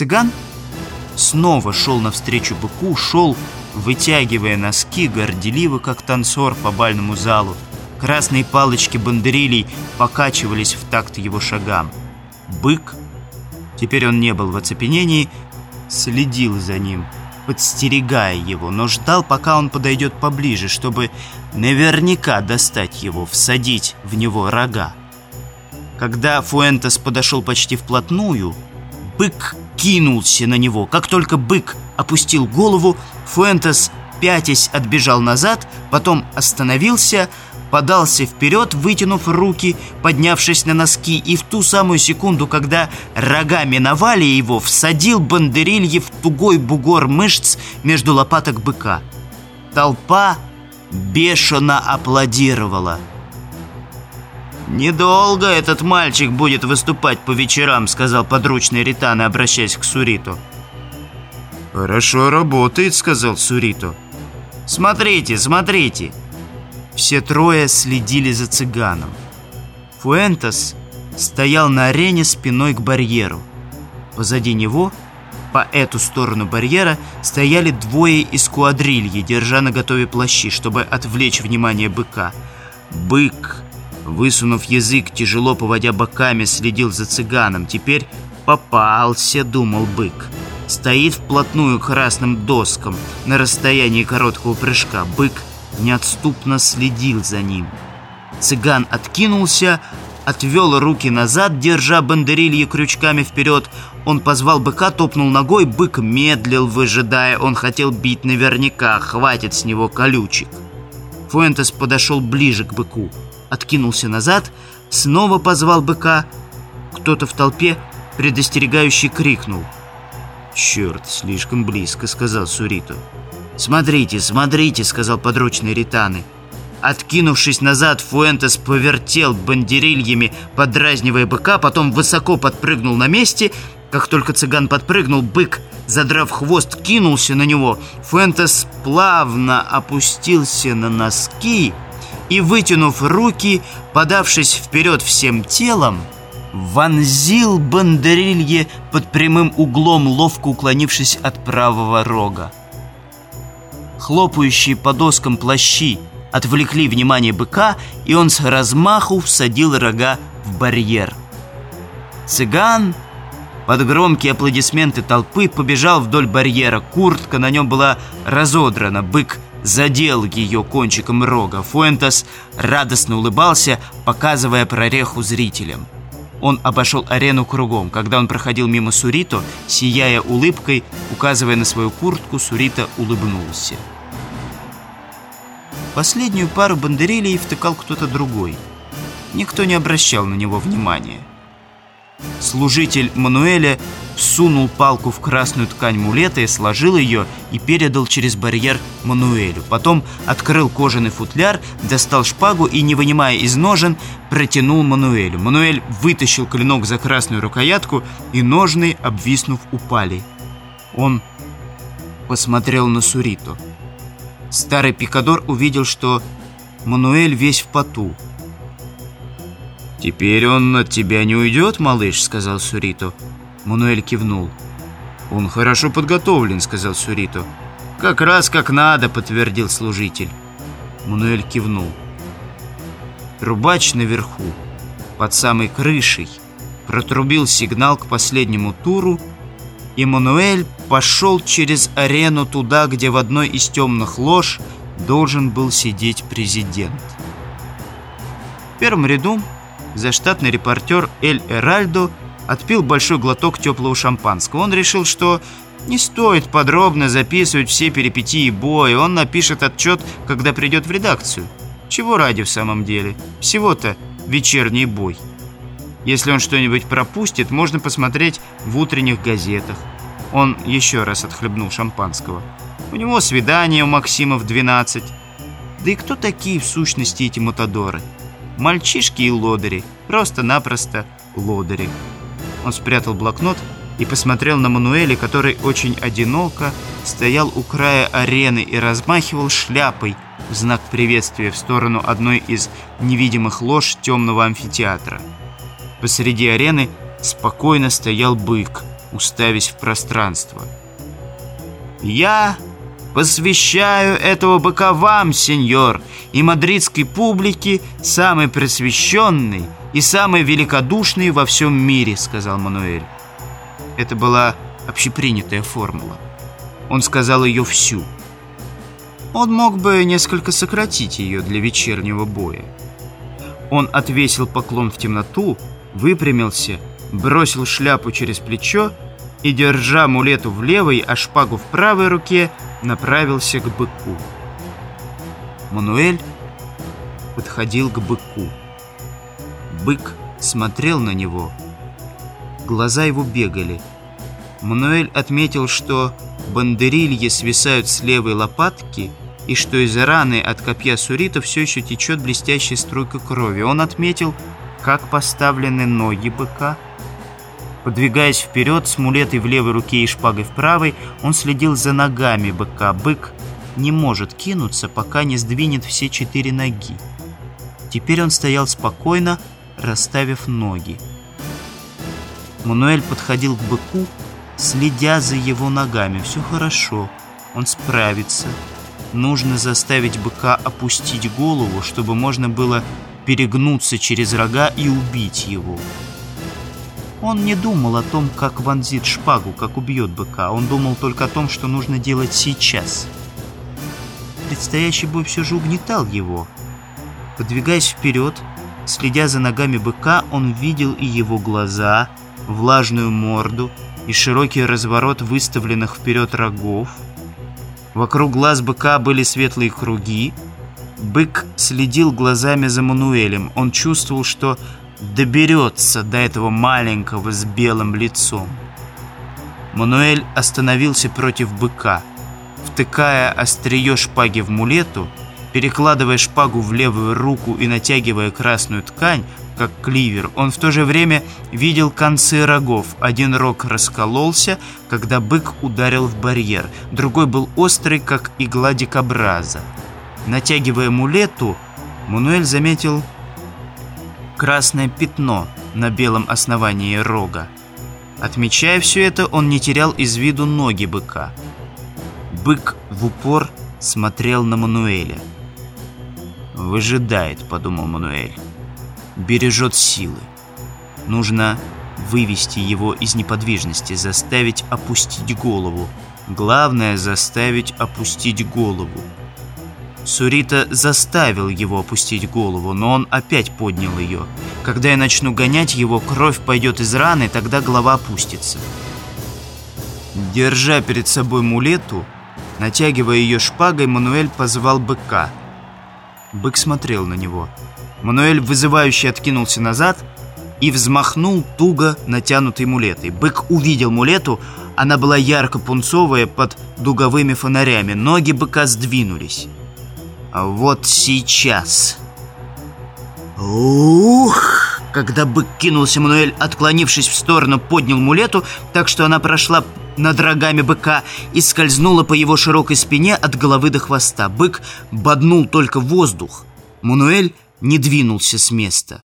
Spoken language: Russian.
Цыган снова шел навстречу быку, шел, вытягивая носки, горделиво, как танцор по бальному залу. Красные палочки бандерилей покачивались в такт его шагам. Бык, теперь он не был в оцепенении, следил за ним, подстерегая его, но ждал, пока он подойдет поближе, чтобы наверняка достать его, всадить в него рога. Когда Фуэнтес подошел почти вплотную, бык кинулся на него. Как только бык опустил голову, Фуэнтес, пятясь, отбежал назад, потом остановился, подался вперед, вытянув руки, поднявшись на носки, и в ту самую секунду, когда рога миновали его, всадил бандерилье в тугой бугор мышц между лопаток быка. Толпа бешено аплодировала. «Недолго этот мальчик будет выступать по вечерам», — сказал подручный Ритана, обращаясь к Суриту. «Хорошо работает», — сказал Сурито. «Смотрите, смотрите!» Все трое следили за цыганом. Фуэнтес стоял на арене спиной к барьеру. Позади него, по эту сторону барьера, стояли двое из куадрильи, держа на готове плащи, чтобы отвлечь внимание быка. Бык, высунув язык, тяжело поводя боками, следил за цыганом. Теперь попался, думал бык. Стоит вплотную к красным доскам на расстоянии короткого прыжка. Бык неотступно следил за ним. Цыган откинулся, отвел руки назад, держа бандерильи крючками вперед. Он позвал быка, топнул ногой, бык медлил, выжидая. Он хотел бить наверняка, хватит с него колючек. Фуэнтес подошел ближе к быку, откинулся назад, снова позвал быка. Кто-то в толпе предостерегающе крикнул. «Черт, слишком близко», — сказал Сурито. «Смотрите, смотрите», — сказал подручный Ританы. Откинувшись назад, Фуэнтес повертел бандерильями, подразнивая быка, потом высоко подпрыгнул на месте. Как только цыган подпрыгнул, бык, задрав хвост, кинулся на него. Фуэнтес плавно опустился на носки и, вытянув руки, подавшись вперед всем телом, вонзил бандерилье под прямым углом, ловко уклонившись от правого рога. Хлопающие по доскам плащи отвлекли внимание быка, и он с размаху всадил рога в барьер. Цыган под громкие аплодисменты толпы побежал вдоль барьера. Куртка на нем была разодрана. Бык задел ее кончиком рога. Фуэнтес радостно улыбался, показывая прореху зрителям. Он обошел арену кругом. Когда он проходил мимо Сурито, сияя улыбкой, указывая на свою куртку, Сурито улыбнулся. Последнюю пару бандерилей втыкал кто-то другой. Никто не обращал на него внимания. Служитель Мануэля сунул палку в красную ткань мулета и сложил ее и передал через барьер Мануэлю. Потом открыл кожаный футляр, достал шпагу и, не вынимая из ножен, протянул Мануэлю. Мануэль вытащил клинок за красную рукоятку, и ножны, обвиснув, упали. Он посмотрел на Сурито. Старый пикадор увидел, что Мануэль весь в поту. «Теперь он от тебя не уйдет, малыш», — сказал Сурито. Мануэль кивнул. «Он хорошо подготовлен», — сказал Сурито. «Как раз как надо», — подтвердил служитель. Мануэль кивнул. Рубач наверху, под самой крышей, протрубил сигнал к последнему туру, и Мануэль пошел через арену туда, где в одной из темных лож должен был сидеть президент. В первом ряду заштатный репортер Эль Эральдо отпил большой глоток теплого шампанского. Он решил, что не стоит подробно записывать все перипетии боя. Он напишет отчет, когда придет в редакцию. Чего ради в самом деле? Всего-то вечерний бой. Если он что-нибудь пропустит, можно посмотреть в утренних газетах. Он еще раз отхлебнул шампанского. У него свидание у Максима в 12. Да и кто такие в сущности эти мотодоры? Мальчишки и лодыри. Просто-напросто лодыри. Он спрятал блокнот и посмотрел на Мануэля, который очень одиноко стоял у края арены и размахивал шляпой в знак приветствия в сторону одной из невидимых лож темного амфитеатра. Посреди арены спокойно стоял бык, уставясь в пространство. «Я посвящаю этого быка вам, сеньор, и мадридской публике, самый просвещенный и самый великодушный во всем мире», — сказал Мануэль. Это была общепринятая формула. Он сказал ее всю. Он мог бы несколько сократить ее для вечернего боя. Он отвесил поклон в темноту, выпрямился, бросил шляпу через плечо и, держа мулету в левой, а шпагу в правой руке, направился к быку. Мануэль подходил к быку. Бык смотрел на него. Глаза его бегали. Мануэль отметил, что бандерильи свисают с левой лопатки и что из раны от копья Сурита все еще течет блестящая струйка крови. Он отметил, как поставлены ноги быка. Подвигаясь вперед с мулетой в левой руке и шпагой в правой, он следил за ногами быка. Бык не может кинуться, пока не сдвинет все четыре ноги. Теперь он стоял спокойно, расставив ноги. Мануэль подходил к быку, следя за его ногами. Все хорошо, он справится. Нужно заставить быка опустить голову, чтобы можно было перегнуться через рога и убить его. Он не думал о том, как вонзит шпагу, как убьет быка. Он думал только о том, что нужно делать сейчас. Предстоящий бой все же угнетал его. Подвигаясь вперед, следя за ногами быка, он видел и его глаза, влажную морду и широкий разворот выставленных вперед рогов. Вокруг глаз быка были светлые круги. Бык следил глазами за Мануэлем. Он чувствовал, что доберется до этого маленького с белым лицом. Мануэль остановился против быка. Втыкая острие шпаги в мулету, перекладывая шпагу в левую руку и натягивая красную ткань, как кливер, он в то же время видел концы рогов. Один рог раскололся, когда бык ударил в барьер, другой был острый, как игла дикобраза. Натягивая мулету, Мануэль заметил красное пятно на белом основании рога. Отмечая все это, он не терял из виду ноги быка. Бык в упор смотрел на Мануэля. «Выжидает», — подумал Мануэль. «Бережет силы. Нужно вывести его из неподвижности, заставить опустить голову. Главное — заставить опустить голову. Сурита заставил его опустить голову, но он опять поднял ее. Когда я начну гонять его, кровь пойдет из раны, тогда голова опустится. Держа перед собой мулету, натягивая ее шпагой, Мануэль позвал быка. Бык смотрел на него. Мануэль вызывающе откинулся назад и взмахнул туго натянутой мулетой. Бык увидел мулету, она была ярко-пунцовая под дуговыми фонарями. Ноги быка сдвинулись. Вот сейчас. Ух! Когда бык кинулся, Мануэль, отклонившись в сторону, поднял мулету, так что она прошла над рогами быка и скользнула по его широкой спине от головы до хвоста. Бык боднул только воздух. Мануэль не двинулся с места.